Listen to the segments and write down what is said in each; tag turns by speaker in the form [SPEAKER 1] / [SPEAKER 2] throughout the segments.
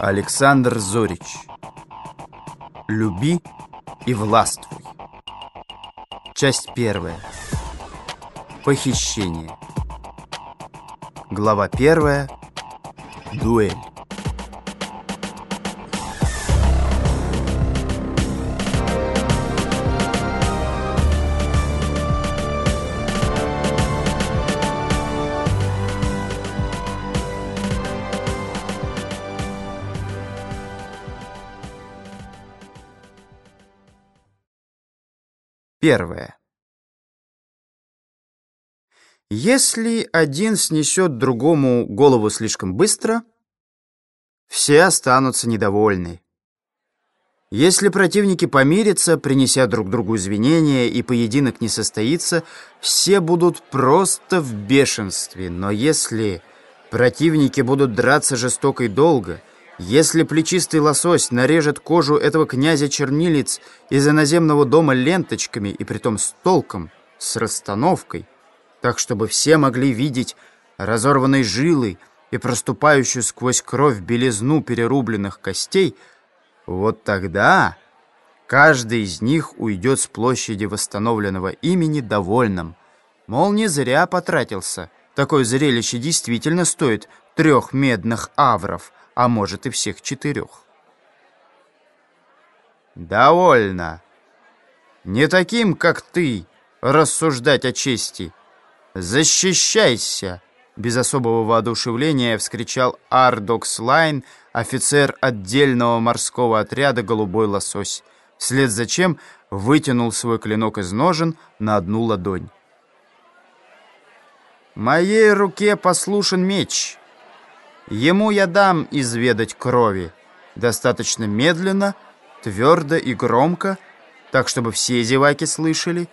[SPEAKER 1] Александр Зорич. «Люби и властвуй» Часть первая. Похищение Глава первая. Дуэль Первое. Если один снесет другому голову слишком быстро, все останутся недовольны. Если противники помирятся, принеся друг другу извинения, и поединок не состоится, все будут просто в бешенстве. Но если противники будут драться жестоко и долго, если плечистый лосось нарежет кожу этого князя-чернилец из иноземного дома ленточками, и притом с толком, с расстановкой, так, чтобы все могли видеть разорванные жилы и проступающую сквозь кровь белизну перерубленных костей, вот тогда каждый из них уйдет с площади восстановленного имени довольным. Мол, не зря потратился. Такое зрелище действительно стоит трех медных авров — а может и всех четырех. «Довольно. Не таким, как ты, рассуждать о чести. Защищайся!» Без особого воодушевления вскричал Ардокс Лайн, офицер отдельного морского отряда «Голубой лосось», вслед за чем вытянул свой клинок из ножен на одну ладонь. «Моей руке послушен меч». Ему я дам изведать крови. Достаточно медленно, твердо и громко, так, чтобы все зеваки слышали,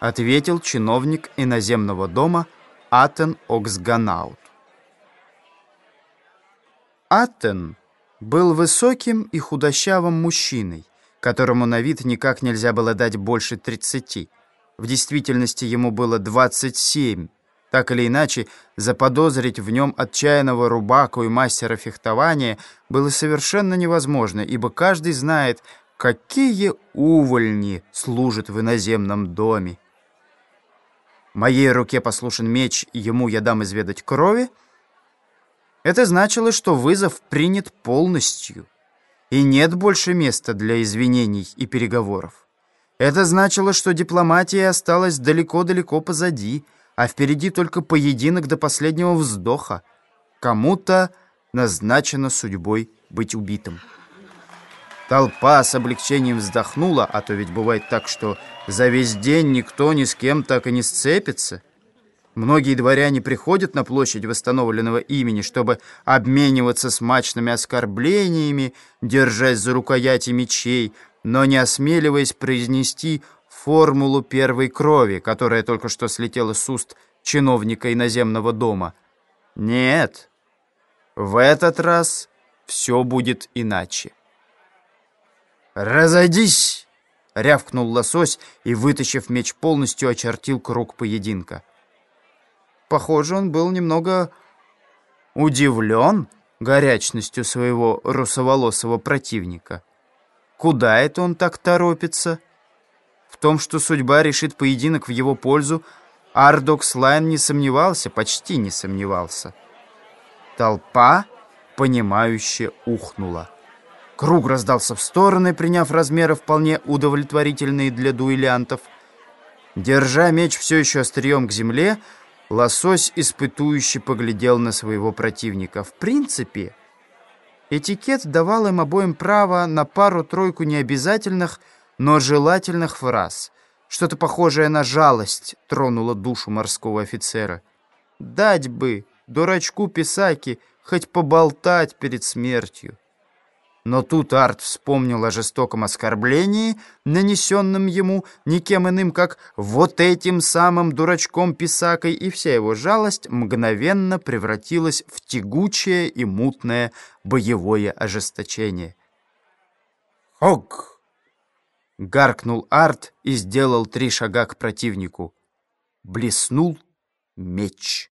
[SPEAKER 1] ответил чиновник иноземного дома Атен Оксганаут. Атен был высоким и худощавым мужчиной, которому на вид никак нельзя было дать больше тридцати. В действительности ему было двадцать семь, так или иначе, заподозрить в нем отчаянного рубаку и мастера фехтования было совершенно невозможно, ибо каждый знает, какие увольни служат в иноземном доме. Моей руке послушен меч, ему я дам изведать крови. Это значило, что вызов принят полностью, и нет больше места для извинений и переговоров. Это значило, что дипломатия осталась далеко-далеко позади, а впереди только поединок до последнего вздоха. Кому-то назначено судьбой быть убитым. Толпа с облегчением вздохнула, а то ведь бывает так, что за весь день никто ни с кем так и не сцепится. Многие дворяне приходят на площадь восстановленного имени, чтобы обмениваться смачными оскорблениями, держась за рукояти мечей, но не осмеливаясь произнести формулу первой крови, которая только что слетела с уст чиновника иноземного дома. Нет, в этот раз все будет иначе. «Разойдись!» — рявкнул лосось и, вытащив меч полностью, очертил круг поединка. Похоже, он был немного удивлен горячностью своего русоволосого противника. Куда это он так торопится?» В том, что судьба решит поединок в его пользу, Ардокс Лайн не сомневался, почти не сомневался. Толпа, понимающе ухнула. Круг раздался в стороны, приняв размеры вполне удовлетворительные для дуэлянтов. Держа меч все еще острием к земле, лосось испытующе поглядел на своего противника. В принципе, этикет давал им обоим право на пару-тройку необязательных, но желательных фраз. Что-то похожее на жалость тронуло душу морского офицера. Дать бы дурачку Писаки хоть поболтать перед смертью. Но тут Арт вспомнил о жестоком оскорблении, нанесенном ему никем иным, как вот этим самым дурачком Писакой, и вся его жалость мгновенно превратилась в тягучее и мутное боевое ожесточение. «Хог!» Гаркнул Арт и сделал три шага к противнику. Блеснул меч.